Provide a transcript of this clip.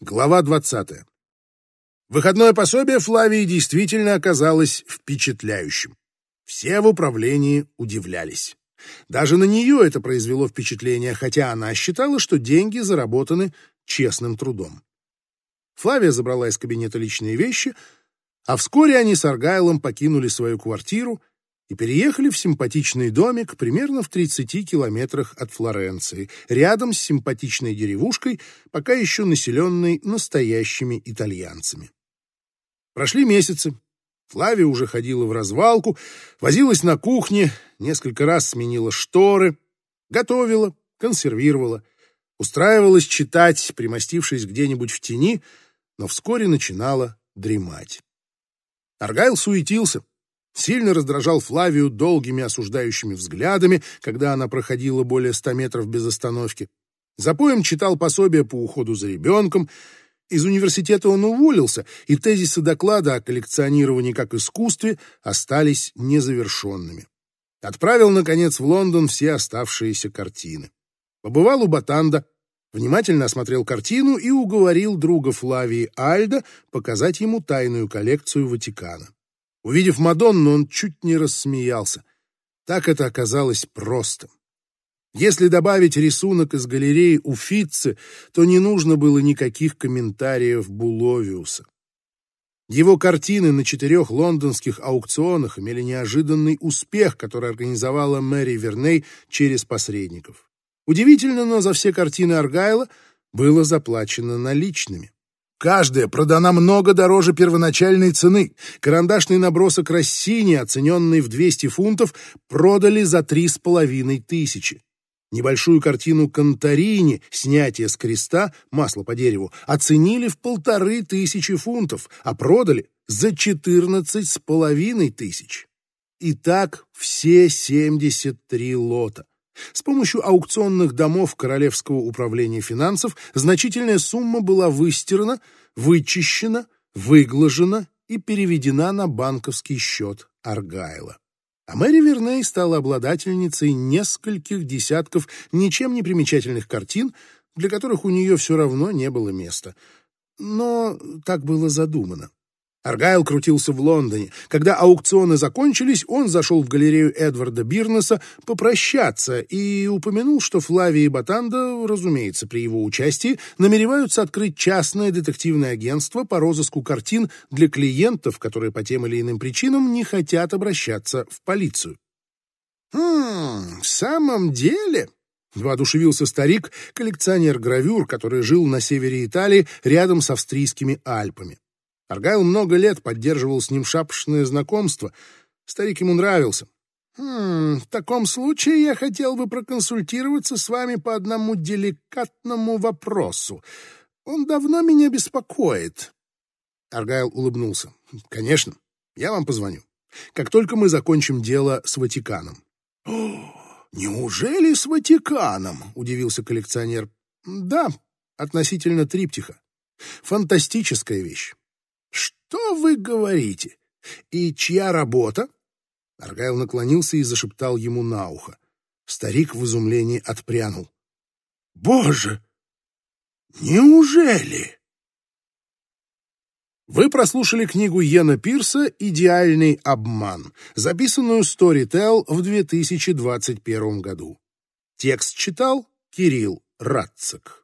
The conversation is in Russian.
Глава 20. Выходное пособие Флавии действительно оказалось впечатляющим. Все в управлении удивлялись. Даже на нее это произвело впечатление, хотя она считала, что деньги заработаны честным трудом. Флавия забрала из кабинета личные вещи, а вскоре они с Аргайлом покинули свою квартиру и переехали в симпатичный домик примерно в 30 километрах от Флоренции, рядом с симпатичной деревушкой, пока еще населенной настоящими итальянцами. Прошли месяцы. Флавия уже ходила в развалку, возилась на кухне, несколько раз сменила шторы, готовила, консервировала, устраивалась читать, примостившись где-нибудь в тени, но вскоре начинала дремать. Аргайл суетился, сильно раздражал Флавию долгими осуждающими взглядами, когда она проходила более ста метров без остановки. Запоем читал пособие по уходу за ребенком. Из университета он уволился, и тезисы доклада о коллекционировании как искусстве остались незавершенными. Отправил, наконец, в Лондон все оставшиеся картины. Побывал у Батанда, внимательно осмотрел картину и уговорил друга Флавии Альда показать ему тайную коллекцию Ватикана. Увидев Мадонну, он чуть не рассмеялся. Так это оказалось просто. Если добавить рисунок из галереи Уффици, то не нужно было никаких комментариев Буловиуса. Его картины на четырех лондонских аукционах имели неожиданный успех, который организовала Мэри Верней через посредников. Удивительно, но за все картины Аргайла было заплачено наличными. Каждая продана много дороже первоначальной цены. Карандашный набросок Рассини, оцененный в 200 фунтов, продали за три с половиной тысячи. Небольшую картину Конторини «Снятие с креста. Масло по дереву» оценили в полторы тысячи фунтов, а продали за четырнадцать с половиной тысяч. И так все 73 лота. С помощью аукционных домов Королевского управления финансов значительная сумма была выстирана, вычищена, выглажена и переведена на банковский счет Аргайла. А Мэри Верней стала обладательницей нескольких десятков ничем не примечательных картин, для которых у нее все равно не было места. Но так было задумано. Аргайл крутился в Лондоне. Когда аукционы закончились, он зашел в галерею Эдварда Бирнеса попрощаться и упомянул, что Флавия и Батанда, разумеется, при его участии, намереваются открыть частное детективное агентство по розыску картин для клиентов, которые по тем или иным причинам не хотят обращаться в полицию. «Хм, в самом деле...» — воодушевился старик, коллекционер гравюр, который жил на севере Италии рядом с австрийскими Альпами. Аргайл много лет поддерживал с ним шапошное знакомство. Старик ему нравился. «Хм, в таком случае я хотел бы проконсультироваться с вами по одному деликатному вопросу. Он давно меня беспокоит». Аргайл улыбнулся. «Конечно, я вам позвоню. Как только мы закончим дело с Ватиканом». «О, неужели с Ватиканом?» — удивился коллекционер. «Да, относительно триптиха. Фантастическая вещь. Что вы говорите? И чья работа? Аргайл наклонился и зашептал ему на ухо. Старик в изумлении отпрянул. Боже! Неужели? Вы прослушали книгу Йена Пирса «Идеальный обман», записанную Storytel в 2021 году. Текст читал Кирилл Радцик.